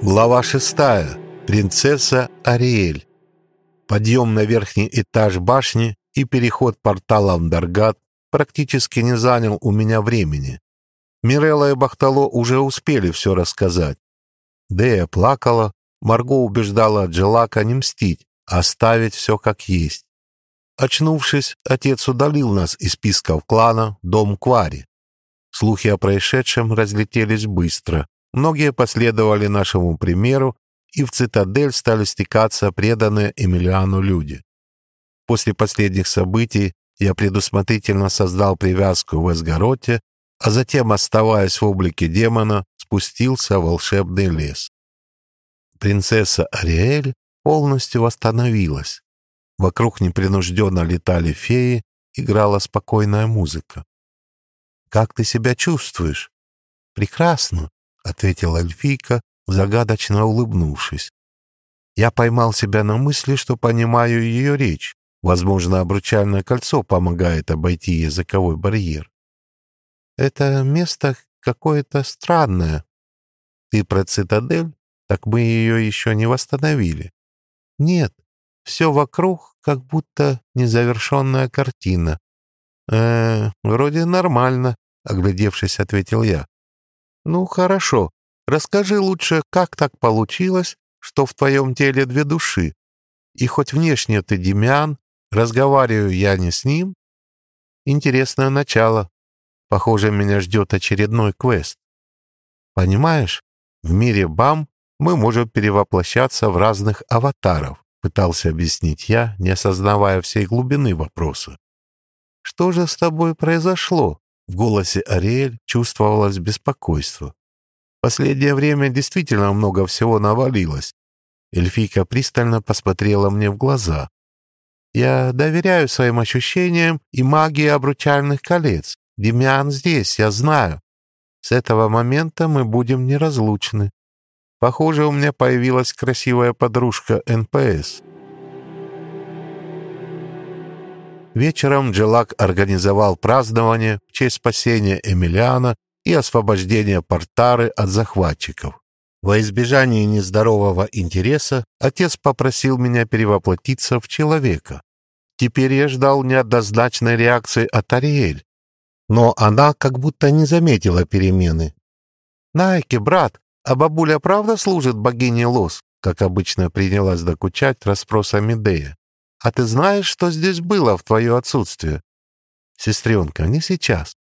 Глава шестая. Принцесса Ариэль. Подъем на верхний этаж башни и переход порталом Даргат практически не занял у меня времени. Мирелла и Бахтало уже успели все рассказать. Дея плакала, Марго убеждала Джелака не мстить, оставить все как есть. Очнувшись, отец удалил нас из списков клана дом Квари. Слухи о происшедшем разлетелись быстро. Многие последовали нашему примеру, и в цитадель стали стекаться преданные Эмилиану люди. После последних событий я предусмотрительно создал привязку в Эсгороте, а затем, оставаясь в облике демона, спустился в волшебный лес. Принцесса Ариэль полностью восстановилась. Вокруг непринужденно летали феи, играла спокойная музыка. «Как ты себя чувствуешь?» «Прекрасно ответила эльфийка, загадочно улыбнувшись. Я поймал себя на мысли, что понимаю ее речь. Возможно, обручальное кольцо помогает обойти языковой барьер. Это место какое-то странное. Ты про цитадель? Так мы ее еще не восстановили. Нет, все вокруг как будто незавершенная картина. «Э, вроде нормально», — оглядевшись, ответил я. «Ну, хорошо. Расскажи лучше, как так получилось, что в твоем теле две души? И хоть внешне ты Демиан, разговариваю я не с ним. Интересное начало. Похоже, меня ждет очередной квест. Понимаешь, в мире БАМ мы можем перевоплощаться в разных аватаров, пытался объяснить я, не осознавая всей глубины вопроса. Что же с тобой произошло? В голосе Ариэль чувствовалось беспокойство. Последнее время действительно много всего навалилось. Эльфийка пристально посмотрела мне в глаза. «Я доверяю своим ощущениям и магии обручальных колец. Демиан здесь, я знаю. С этого момента мы будем неразлучны. Похоже, у меня появилась красивая подружка НПС». Вечером Джелак организовал празднование в честь спасения Эмилиана и освобождения Портары от захватчиков. Во избежание нездорового интереса отец попросил меня перевоплотиться в человека. Теперь я ждал неоднозначной реакции от Ариэль, но она как будто не заметила перемены. «Найки, брат, а бабуля правда служит богине Лос?» как обычно принялась докучать расспросами Дея. А ты знаешь, что здесь было в твое отсутствие? Сестренка, не сейчас.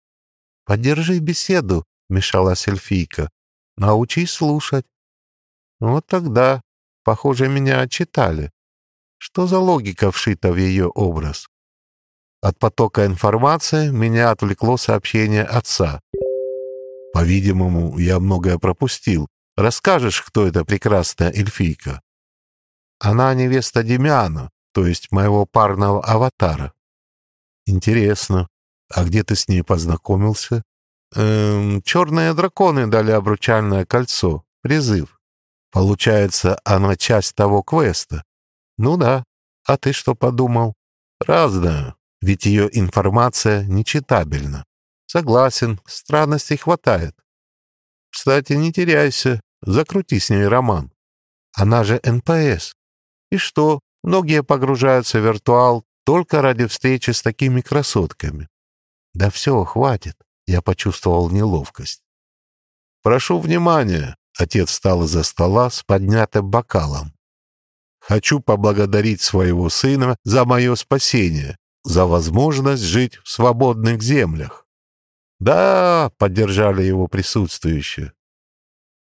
Поддержи беседу, мешалась эльфийка. Научись слушать. Вот тогда, похоже, меня отчитали. Что за логика вшита в ее образ? От потока информации меня отвлекло сообщение отца. По-видимому, я многое пропустил. Расскажешь, кто эта прекрасная эльфийка? Она невеста Демиана, то есть моего парного аватара. Интересно, а где ты с ней познакомился? Эм, черные драконы дали обручальное кольцо, призыв. Получается, она часть того квеста. Ну да. А ты что подумал? Разное, ведь ее информация нечитабельна. Согласен, странностей хватает. Кстати, не теряйся, закрути с ней роман. Она же НПС. И что, Многие погружаются в виртуал только ради встречи с такими красотками. Да все, хватит. Я почувствовал неловкость. «Прошу внимания!» — отец встал из-за стола с поднятым бокалом. «Хочу поблагодарить своего сына за мое спасение, за возможность жить в свободных землях». «Да!» — поддержали его присутствующие.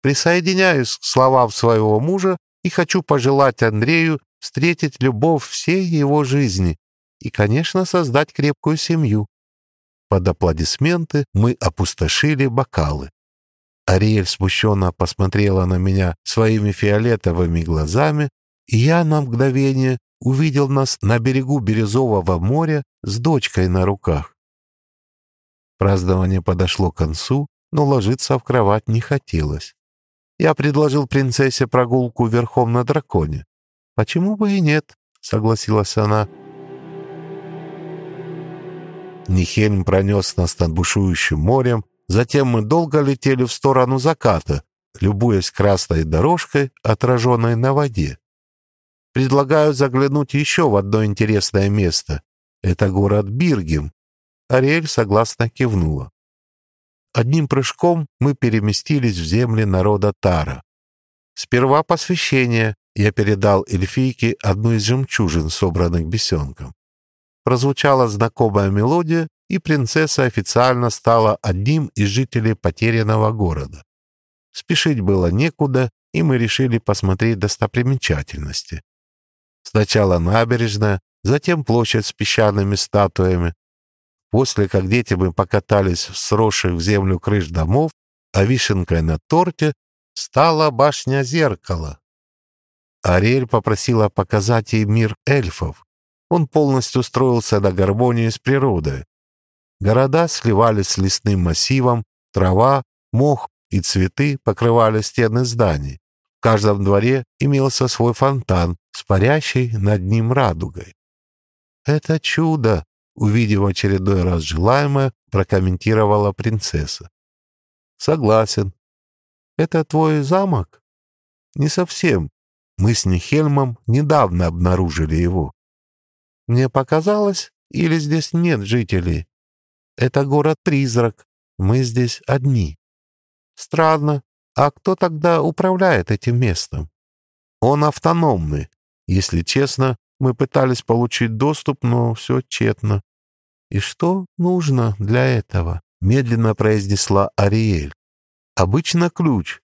«Присоединяюсь к словам своего мужа и хочу пожелать Андрею встретить любовь всей его жизни и, конечно, создать крепкую семью. Под аплодисменты мы опустошили бокалы. Ариэль смущенно посмотрела на меня своими фиолетовыми глазами, и я на мгновение увидел нас на берегу Бирюзового моря с дочкой на руках. Празднование подошло к концу, но ложиться в кровать не хотелось. Я предложил принцессе прогулку верхом на драконе. «Почему бы и нет?» — согласилась она. Нихельм пронес нас над бушующим морем, затем мы долго летели в сторону заката, любуясь красной дорожкой, отраженной на воде. Предлагаю заглянуть еще в одно интересное место. Это город Биргем. Ариэль согласно кивнула. Одним прыжком мы переместились в земли народа Тара. Сперва посвящение я передал эльфийке одну из жемчужин, собранных бесенком. Прозвучала знакомая мелодия, и принцесса официально стала одним из жителей потерянного города. Спешить было некуда, и мы решили посмотреть достопримечательности. Сначала набережная, затем площадь с песчаными статуями. После, как дети мы покатались в сросших в землю крыш домов, а вишенкой на торте стала башня зеркала. Ариэль попросила показать ей мир эльфов. Он полностью строился на гармонии с природой. Города сливались с лесным массивом, трава, мох и цветы покрывали стены зданий. В каждом дворе имелся свой фонтан с парящей над ним радугой. «Это чудо!» — увидев очередной раз желаемое, прокомментировала принцесса. «Согласен. Это твой замок?» «Не совсем. Мы с Нихельмом недавно обнаружили его. Мне показалось, или здесь нет жителей? Это город-призрак. Мы здесь одни. Странно. А кто тогда управляет этим местом? Он автономный. Если честно, мы пытались получить доступ, но все тщетно. И что нужно для этого? Медленно произнесла Ариэль. Обычно ключ,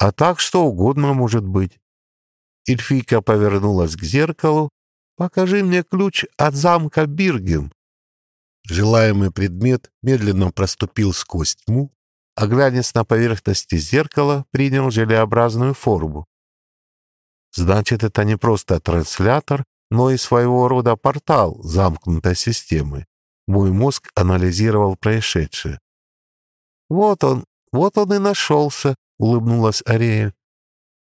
а так что угодно может быть. Эльфийка повернулась к зеркалу. «Покажи мне ключ от замка Биргем». Желаемый предмет медленно проступил сквозь тьму, а глянец на поверхности зеркала принял желеобразную форму. Значит, это не просто транслятор, но и своего рода портал замкнутой системы. Мой мозг анализировал происшедшее. «Вот он, вот он и нашелся», — улыбнулась Арея.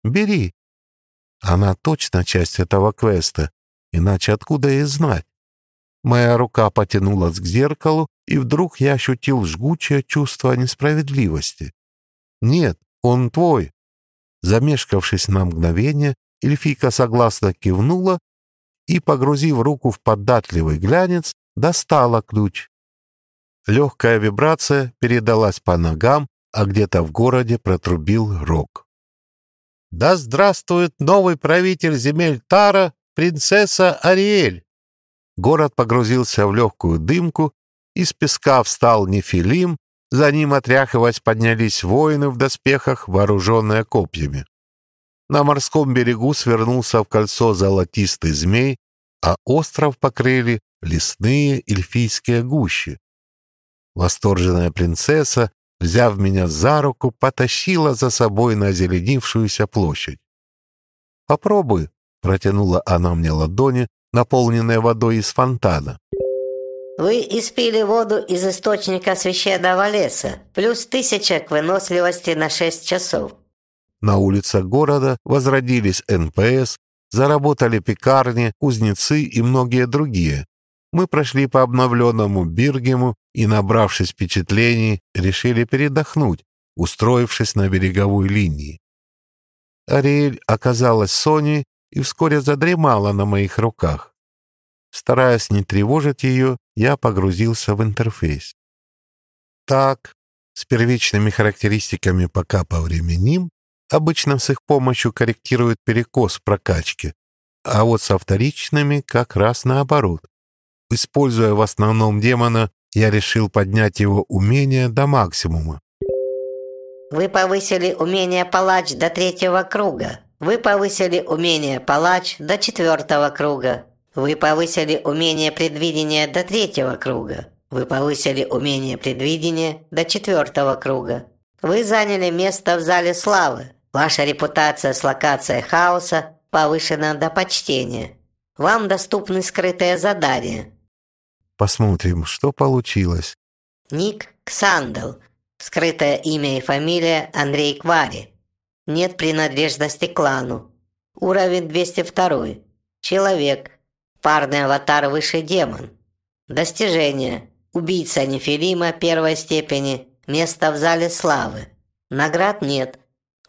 «Бери». Она точно часть этого квеста, иначе откуда ей знать? Моя рука потянулась к зеркалу, и вдруг я ощутил жгучее чувство несправедливости. «Нет, он твой». Замешкавшись на мгновение, эльфийка согласно кивнула и, погрузив руку в податливый глянец, достала ключ. Легкая вибрация передалась по ногам, а где-то в городе протрубил рог. «Да здравствует новый правитель земель Тара, принцесса Ариэль!» Город погрузился в легкую дымку, из песка встал Нефилим, за ним, отряхиваясь, поднялись воины в доспехах, вооруженные копьями. На морском берегу свернулся в кольцо золотистый змей, а остров покрыли лесные эльфийские гущи. Восторженная принцесса взяв меня за руку, потащила за собой на озеленившуюся площадь. «Попробуй», — протянула она мне ладони, наполненные водой из фонтана. «Вы испили воду из источника священного леса, плюс тысяча к выносливости на шесть часов». На улицах города возродились НПС, заработали пекарни, кузнецы и многие другие. Мы прошли по обновленному Биргему и, набравшись впечатлений, решили передохнуть, устроившись на береговой линии. Ариэль оказалась Соней и вскоре задремала на моих руках. Стараясь не тревожить ее, я погрузился в интерфейс. Так, с первичными характеристиками пока повременим, обычно с их помощью корректируют перекос в прокачке, а вот со вторичными как раз наоборот. Используя в основном демона, я решил поднять его умение до максимума. Вы повысили умение палач до третьего круга. Вы повысили умение палач до четвертого круга. Вы повысили умение предвидения до третьего круга. Вы повысили умение предвидения до четвертого круга. Вы заняли место в зале славы. Ваша репутация с локацией хаоса повышена до почтения. Вам доступны скрытые задания. Посмотрим, что получилось. Ник Ксандл. Скрытое имя и фамилия Андрей Квари. Нет принадлежности к клану. Уровень 202. Человек. Парный аватар выше демон. Достижение. Убийца Нефилима первой степени. Место в зале славы. Наград нет.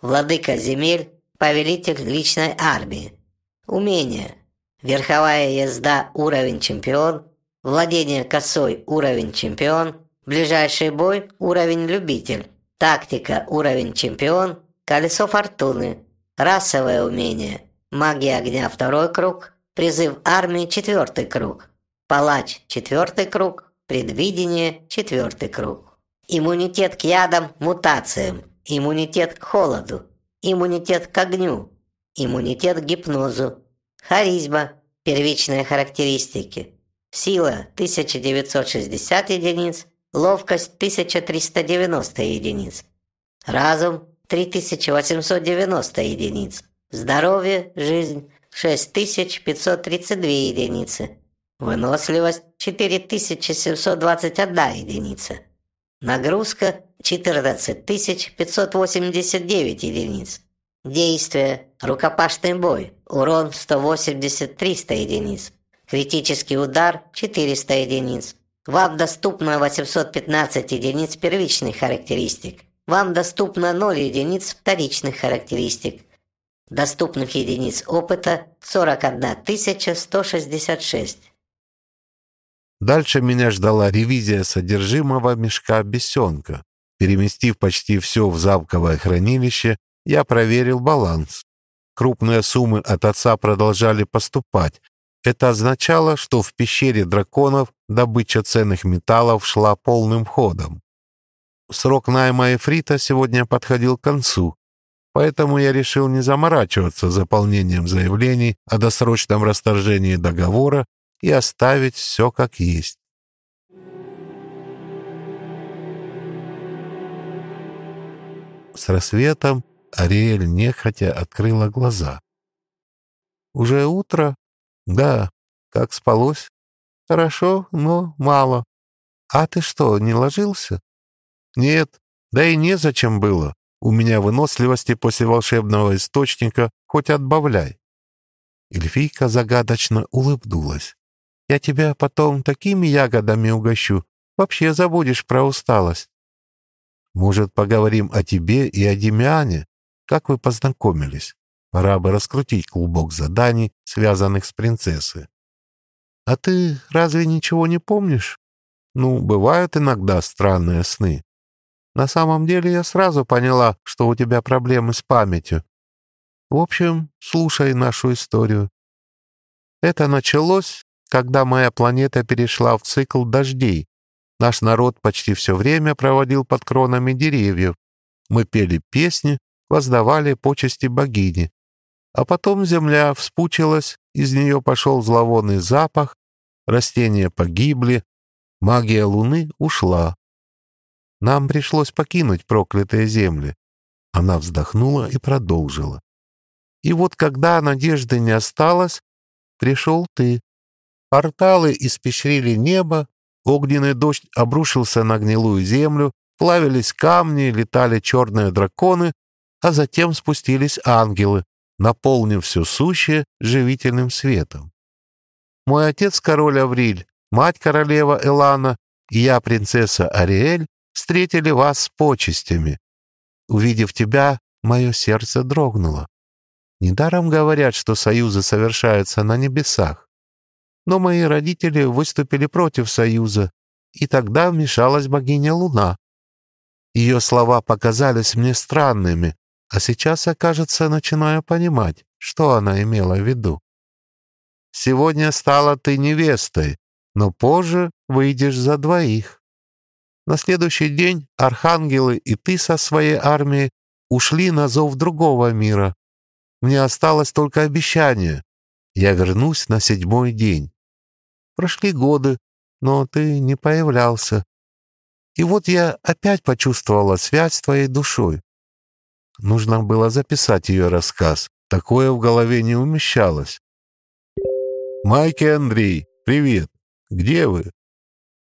владыка земель, повелитель личной армии. Умение. Верховая езда уровень чемпион, владение косой уровень чемпион, ближайший бой уровень любитель, тактика уровень чемпион, колесо фортуны, расовое умение, магия огня второй круг, призыв армии четвертый круг, палач четвертый круг, предвидение четвертый круг. Иммунитет к ядам, мутациям, иммунитет к холоду, иммунитет к огню, иммунитет к гипнозу, Харизма. Первичные характеристики. Сила 1960 единиц, ловкость 1390 единиц. Разум 3890 единиц. Здоровье, жизнь 6532 единицы. Выносливость 4721 единица. Нагрузка 14589 единиц. Действие. Рукопашный бой. Урон 180-300 единиц. Критический удар 400 единиц. Вам доступно 815 единиц первичных характеристик. Вам доступно 0 единиц вторичных характеристик. Доступных единиц опыта 41 166. Дальше меня ждала ревизия содержимого мешка бесенка. Переместив почти все в замковое хранилище, я проверил баланс. Крупные суммы от отца продолжали поступать. Это означало, что в пещере драконов добыча ценных металлов шла полным ходом. Срок найма Эфрита сегодня подходил к концу, поэтому я решил не заморачиваться заполнением заявлений о досрочном расторжении договора и оставить все как есть. С рассветом Ариэль нехотя открыла глаза. «Уже утро?» «Да. Как спалось?» «Хорошо, но мало. А ты что, не ложился?» «Нет. Да и незачем было. У меня выносливости после волшебного источника хоть отбавляй». Эльфийка загадочно улыбнулась. «Я тебя потом такими ягодами угощу. Вообще забудешь про усталость». «Может, поговорим о тебе и о Демиане?» Как вы познакомились? Пора бы раскрутить клубок заданий, связанных с принцессой. А ты разве ничего не помнишь? Ну, бывают иногда странные сны. На самом деле я сразу поняла, что у тебя проблемы с памятью. В общем, слушай нашу историю. Это началось, когда моя планета перешла в цикл дождей. Наш народ почти все время проводил под кронами деревьев. Мы пели песни, воздавали почести богине. А потом земля вспучилась, из нее пошел зловонный запах, растения погибли, магия луны ушла. Нам пришлось покинуть проклятые земли. Она вздохнула и продолжила. И вот когда надежды не осталось, пришел ты. Порталы испещрили небо, огненный дождь обрушился на гнилую землю, плавились камни, летали черные драконы, а затем спустились ангелы, наполнив все сущее живительным светом. Мой отец король Авриль, мать королева Элана и я, принцесса Ариэль, встретили вас с почестями. Увидев тебя, мое сердце дрогнуло. Недаром говорят, что союзы совершаются на небесах. Но мои родители выступили против союза, и тогда вмешалась богиня Луна. Ее слова показались мне странными, а сейчас я, кажется, начинаю понимать, что она имела в виду. Сегодня стала ты невестой, но позже выйдешь за двоих. На следующий день архангелы и ты со своей армией ушли на зов другого мира. Мне осталось только обещание. Я вернусь на седьмой день. Прошли годы, но ты не появлялся. И вот я опять почувствовала связь с твоей душой. Нужно было записать ее рассказ. Такое в голове не умещалось. «Майки Андрей, привет! Где вы?»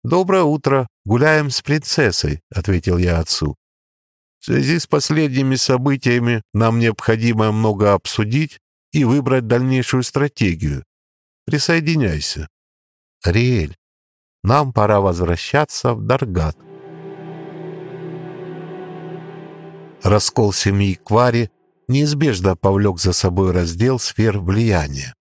«Доброе утро. Гуляем с принцессой», — ответил я отцу. «В связи с последними событиями нам необходимо много обсудить и выбрать дальнейшую стратегию. Присоединяйся». «Ариэль, нам пора возвращаться в Даргат». Раскол семьи Квари неизбежно повлек за собой раздел сфер влияния.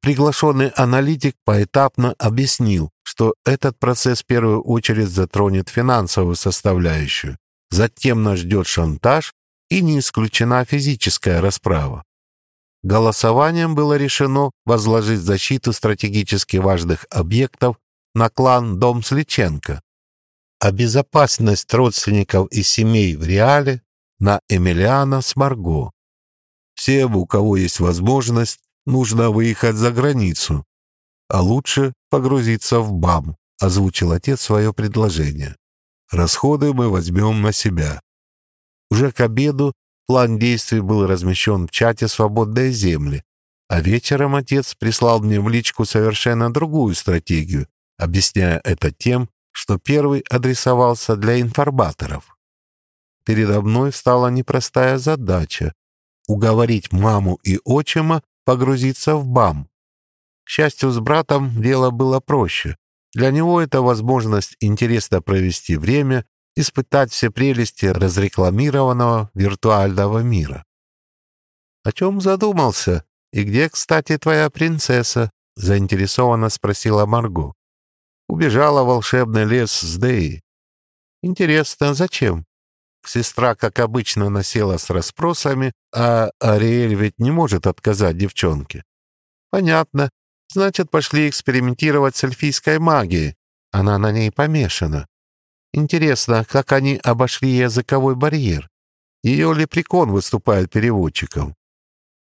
Приглашенный аналитик поэтапно объяснил, что этот процесс в первую очередь затронет финансовую составляющую, затем нас ждет шантаж и не исключена физическая расправа. Голосованием было решено возложить защиту стратегически важных объектов на клан Дом Сличенко, а безопасность родственников и семей в Реале на Эмилиана с Марго. Всем, у кого есть возможность, нужно выехать за границу, а лучше погрузиться в БАМ, озвучил отец свое предложение. Расходы мы возьмем на себя. Уже к обеду план действий был размещен в чате «Свободные земли», а вечером отец прислал мне в личку совершенно другую стратегию, объясняя это тем, что первый адресовался для информаторов. Передо мной встала непростая задача — уговорить маму и отчима погрузиться в БАМ. К счастью, с братом дело было проще. Для него это возможность интересно провести время, испытать все прелести разрекламированного виртуального мира. «О чем задумался? И где, кстати, твоя принцесса?» — заинтересованно спросила Марго. Убежала в волшебный лес с Дэй. «Интересно, зачем?» Сестра, как обычно, насела с расспросами, а Ариэль ведь не может отказать девчонке. «Понятно. Значит, пошли экспериментировать с эльфийской магией. Она на ней помешана. Интересно, как они обошли языковой барьер? Ее лепрекон выступает переводчиком.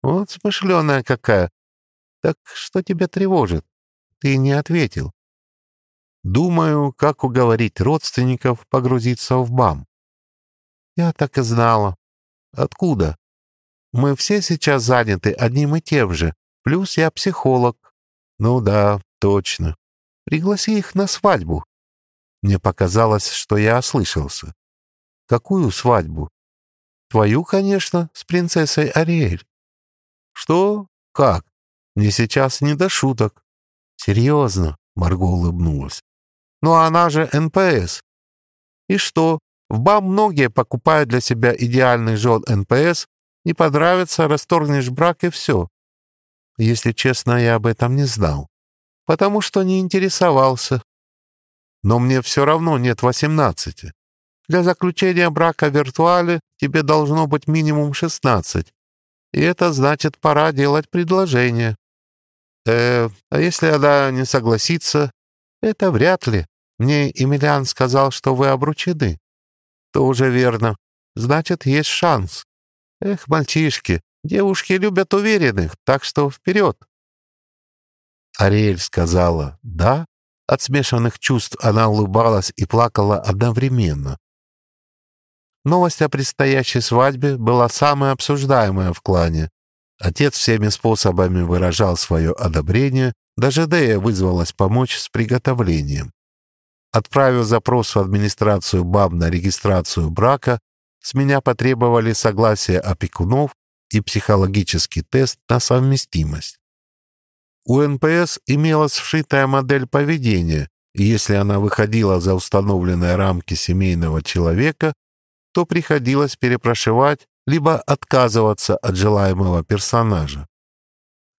Вот смышленая какая. Так что тебя тревожит? Ты не ответил. Думаю, как уговорить родственников погрузиться в БАМ. Я так и знала. Откуда? Мы все сейчас заняты одним и тем же. Плюс я психолог. Ну да, точно. Пригласи их на свадьбу. Мне показалось, что я ослышался. Какую свадьбу? Твою, конечно, с принцессой Ариэль. Что? Как? Мне сейчас не до шуток. Серьезно, Марго улыбнулась. Но она же НПС. И что? В БАМ многие покупают для себя идеальных жен НПС, не понравится, расторгнешь брак и все. Если честно, я об этом не знал, потому что не интересовался. Но мне все равно нет восемнадцати. Для заключения брака в виртуале тебе должно быть минимум шестнадцать. И это значит, пора делать предложение. Э, а если она не согласится? Это вряд ли. Мне Эмилиан сказал, что вы обручены. «Тоже верно. Значит, есть шанс. Эх, мальчишки, девушки любят уверенных, так что вперед!» Ариэль сказала «да». От смешанных чувств она улыбалась и плакала одновременно. Новость о предстоящей свадьбе была самая обсуждаемая в клане. Отец всеми способами выражал свое одобрение, даже Дея вызвалась помочь с приготовлением. Отправив запрос в администрацию БАМ на регистрацию брака, с меня потребовали согласие опекунов и психологический тест на совместимость. У НПС имелась вшитая модель поведения, и если она выходила за установленные рамки семейного человека, то приходилось перепрошивать либо отказываться от желаемого персонажа.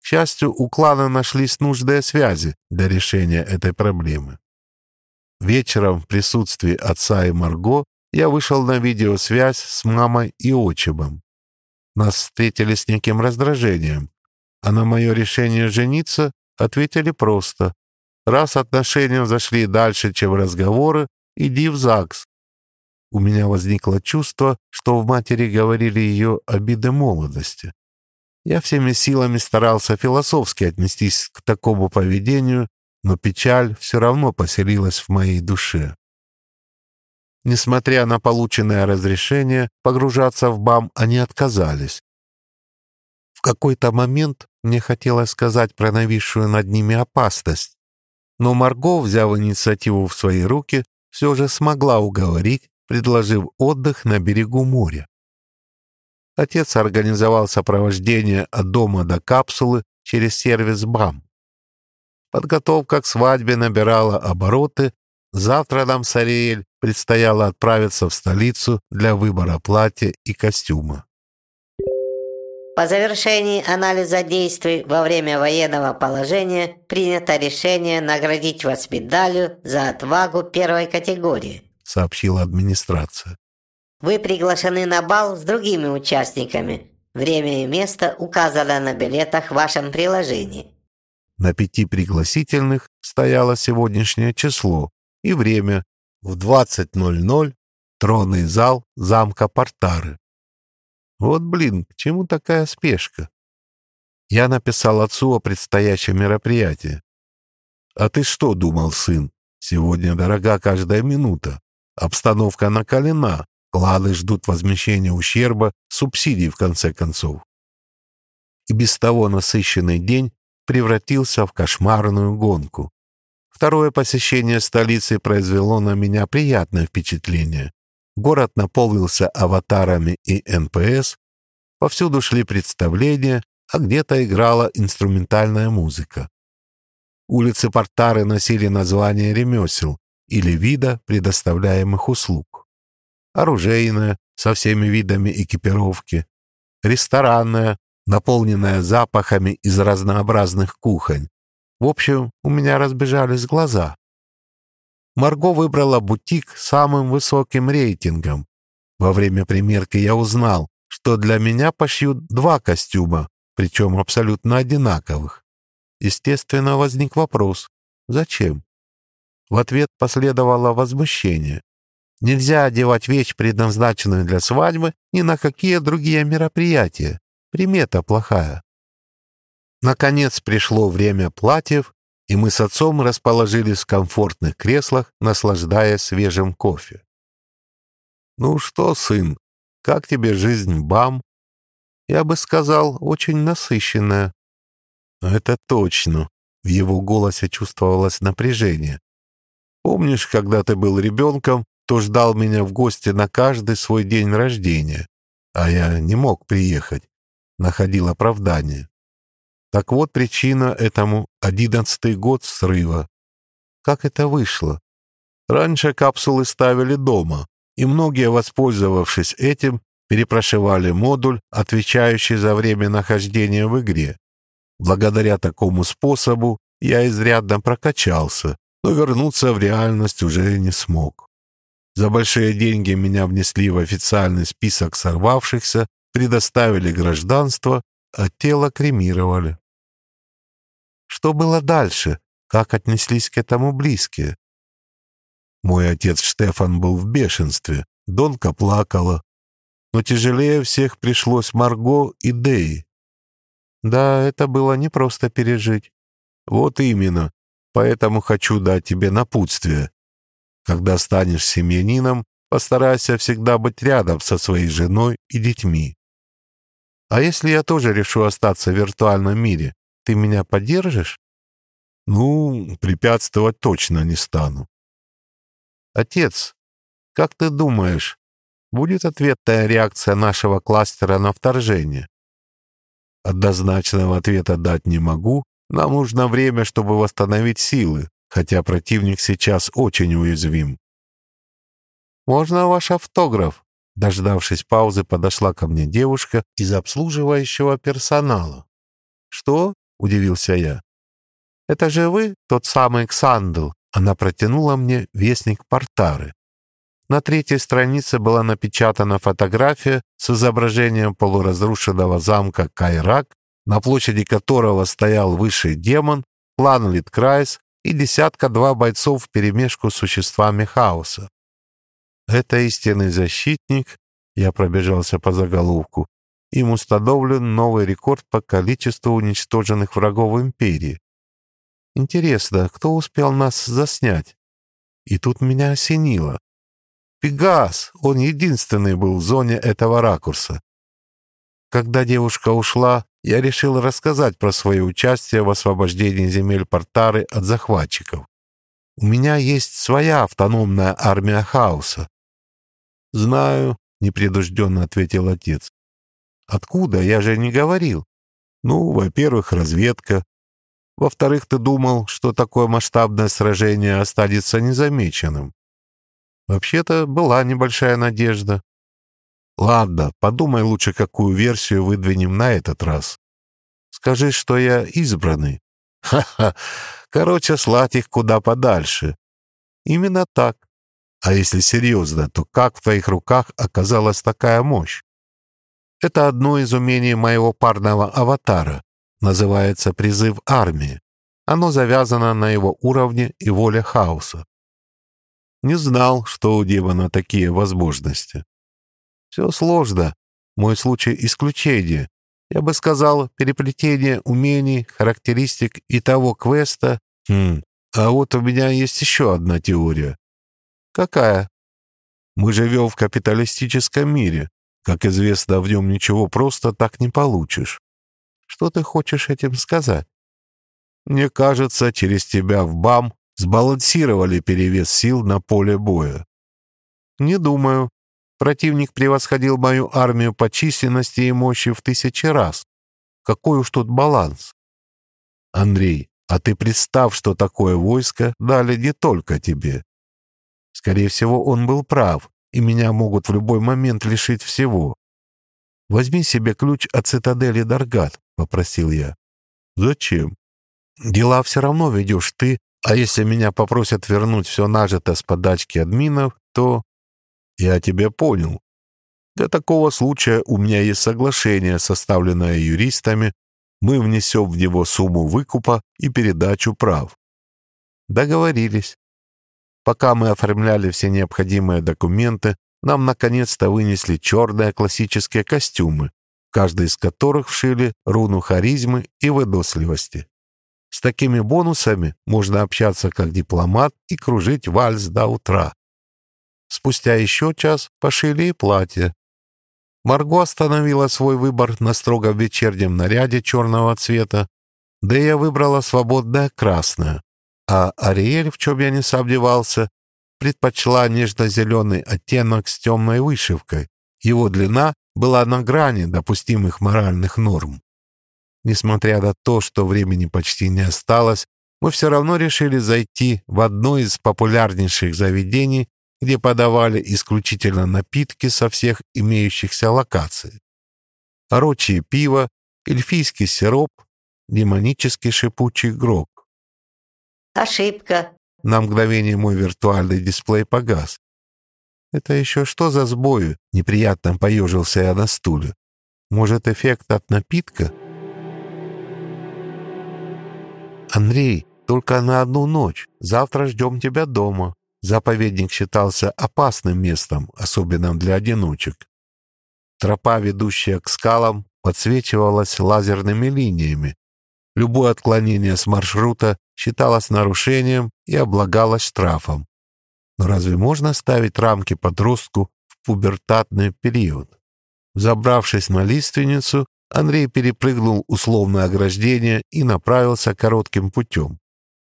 К счастью, у клана нашлись нужные связи для решения этой проблемы. Вечером в присутствии отца и Марго я вышел на видеосвязь с мамой и отчимом. Нас встретили с неким раздражением, а на мое решение жениться ответили просто. Раз отношения зашли дальше, чем разговоры, иди в ЗАГС. У меня возникло чувство, что в матери говорили ее обиды молодости. Я всеми силами старался философски отнестись к такому поведению но печаль все равно поселилась в моей душе. Несмотря на полученное разрешение, погружаться в БАМ они отказались. В какой-то момент мне хотелось сказать про нависшую над ними опасность, но Марго, взяв инициативу в свои руки, все же смогла уговорить, предложив отдых на берегу моря. Отец организовал сопровождение от дома до капсулы через сервис БАМ. Подготовка к свадьбе набирала обороты. Завтра нам с Ариэль предстояло отправиться в столицу для выбора платья и костюма. По завершении анализа действий во время военного положения принято решение наградить вас медалью за отвагу первой категории, сообщила администрация. Вы приглашены на бал с другими участниками. Время и место указано на билетах в вашем приложении. На пяти пригласительных стояло сегодняшнее число и время в 20.00 тронный зал замка Портары. Вот блин, к чему такая спешка? Я написал отцу о предстоящем мероприятии. А ты что думал, сын? Сегодня дорога каждая минута. Обстановка накалена. Клады ждут возмещения ущерба, субсидий в конце концов. И без того насыщенный день превратился в кошмарную гонку. Второе посещение столицы произвело на меня приятное впечатление. Город наполнился аватарами и НПС, повсюду шли представления, а где-то играла инструментальная музыка. Улицы Портары носили название ремесел или вида предоставляемых услуг. Оружейная, со всеми видами экипировки, ресторанная, наполненная запахами из разнообразных кухонь. В общем, у меня разбежались глаза. Марго выбрала бутик с самым высоким рейтингом. Во время примерки я узнал, что для меня пошьют два костюма, причем абсолютно одинаковых. Естественно, возник вопрос «Зачем?». В ответ последовало возмущение. Нельзя одевать вещь, предназначенную для свадьбы, ни на какие другие мероприятия. Примета плохая. Наконец пришло время платьев, и мы с отцом расположились в комфортных креслах, наслаждаясь свежим кофе. «Ну что, сын, как тебе жизнь БАМ?» «Я бы сказал, очень насыщенная». «Это точно». В его голосе чувствовалось напряжение. «Помнишь, когда ты был ребенком, то ждал меня в гости на каждый свой день рождения, а я не мог приехать, находил оправдание. Так вот причина этому одиннадцатый год срыва. Как это вышло? Раньше капсулы ставили дома, и многие, воспользовавшись этим, перепрошивали модуль, отвечающий за время нахождения в игре. Благодаря такому способу я изрядно прокачался, но вернуться в реальность уже не смог. За большие деньги меня внесли в официальный список сорвавшихся, предоставили гражданство, а тело кремировали. Что было дальше? Как отнеслись к этому близкие? Мой отец Штефан был в бешенстве, Донка плакала. Но тяжелее всех пришлось Марго и Дей. Да, это было непросто пережить. Вот именно. Поэтому хочу дать тебе напутствие. Когда станешь семьянином, постарайся всегда быть рядом со своей женой и детьми. А если я тоже решу остаться в виртуальном мире, ты меня поддержишь? Ну, препятствовать точно не стану. Отец, как ты думаешь, будет ответная реакция нашего кластера на вторжение? Однозначного ответа дать не могу. Нам нужно время, чтобы восстановить силы, хотя противник сейчас очень уязвим. «Можно ваш автограф?» Дождавшись паузы, подошла ко мне девушка из обслуживающего персонала. «Что?» удивился я. «Это же вы, тот самый Ксандл?» Она протянула мне вестник Портары. На третьей странице была напечатана фотография с изображением полуразрушенного замка Кайрак, на площади которого стоял высший демон, кланлид Крайс и десятка-два бойцов вперемешку с существами хаоса. Это истинный защитник, я пробежался по заголовку, им установлен новый рекорд по количеству уничтоженных врагов империи. Интересно, кто успел нас заснять? И тут меня осенило. Пегас, он единственный был в зоне этого ракурса. Когда девушка ушла, я решил рассказать про свое участие в освобождении земель Портары от захватчиков. У меня есть своя автономная армия хаоса. «Знаю», — непредужденно ответил отец. Откуда? Я же не говорил. Ну, во-первых, разведка. Во-вторых, ты думал, что такое масштабное сражение останется незамеченным. Вообще-то была небольшая надежда. Ладно, подумай лучше, какую версию выдвинем на этот раз. Скажи, что я избранный. Ха-ха. Короче, слать их куда подальше. Именно так. А если серьезно, то как в твоих руках оказалась такая мощь? Это одно из умений моего парного аватара. Называется призыв армии. Оно завязано на его уровне и воле хаоса. Не знал, что у демона такие возможности. Все сложно. Мой случай исключение. Я бы сказал, переплетение умений, характеристик и того квеста. Хм, а вот у меня есть еще одна теория. Какая? Мы живем в капиталистическом мире. Как известно, в нем ничего просто так не получишь. Что ты хочешь этим сказать? Мне кажется, через тебя в БАМ сбалансировали перевес сил на поле боя. Не думаю. Противник превосходил мою армию по численности и мощи в тысячи раз. Какой уж тут баланс? Андрей, а ты представь, что такое войско дали не только тебе. Скорее всего, он был прав, и меня могут в любой момент лишить всего. «Возьми себе ключ от цитадели Даргат», — попросил я. «Зачем?» «Дела все равно ведешь ты, а если меня попросят вернуть все нажито с подачки админов, то...» «Я тебя понял. Для такого случая у меня есть соглашение, составленное юристами. Мы внесем в него сумму выкупа и передачу прав». «Договорились». Пока мы оформляли все необходимые документы, нам наконец-то вынесли черные классические костюмы, каждый из которых вшили руну харизмы и выносливости. С такими бонусами можно общаться как дипломат и кружить вальс до утра. Спустя еще час пошили и платье. Марго остановила свой выбор на строго вечернем наряде черного цвета, да я выбрала свободное красное, а Ариэль, в чем я не сомневался, предпочла нежно-зеленый оттенок с темной вышивкой. Его длина была на грани допустимых моральных норм. Несмотря на то, что времени почти не осталось, мы все равно решили зайти в одно из популярнейших заведений, где подавали исключительно напитки со всех имеющихся локаций. Орочье пиво, эльфийский сироп, демонический шипучий грог. «Ошибка!» На мгновение мой виртуальный дисплей погас. «Это еще что за сбою?» Неприятно поежился я на стуле. «Может, эффект от напитка?» «Андрей, только на одну ночь. Завтра ждем тебя дома». Заповедник считался опасным местом, особенно для одиночек. Тропа, ведущая к скалам, подсвечивалась лазерными линиями. Любое отклонение с маршрута считалось нарушением и облагалось штрафом. Но разве можно ставить рамки подростку в пубертатный период? Забравшись на лиственницу, Андрей перепрыгнул условное ограждение и направился коротким путем.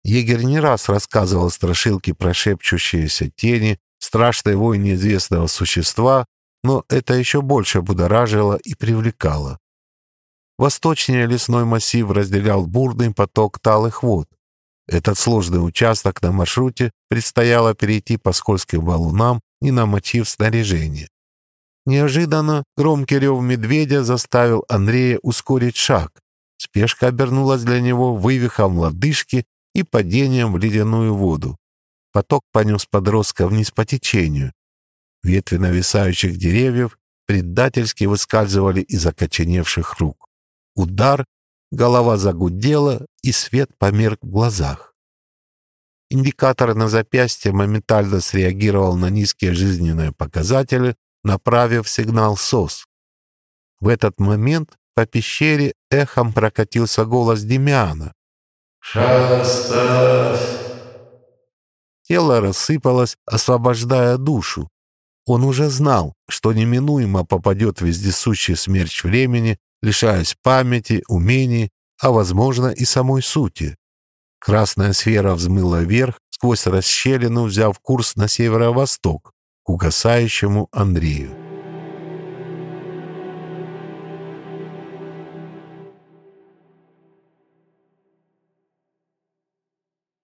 Егерь не раз рассказывал страшилки про шепчущиеся тени, страшной вой неизвестного существа, но это еще больше будоражило и привлекало. Восточнее лесной массив разделял бурный поток талых вод. Этот сложный участок на маршруте предстояло перейти по скользким валунам, не намочив снаряжение. Неожиданно громкий рев медведя заставил Андрея ускорить шаг. Спешка обернулась для него вывихом лодыжки и падением в ледяную воду. Поток понес подростка вниз по течению. Ветви нависающих деревьев предательски выскальзывали из окоченевших рук. Удар, голова загудела, и свет померк в глазах. Индикатор на запястье моментально среагировал на низкие жизненные показатели, направив сигнал СОС. В этот момент по пещере эхом прокатился голос Демиана. «Шаставь!» Тело рассыпалось, освобождая душу. Он уже знал, что неминуемо попадет вездесущий смерч времени, лишаясь памяти, умений, а, возможно, и самой сути. Красная сфера взмыла вверх, сквозь расщелину взяв курс на северо-восток, к угасающему Андрею.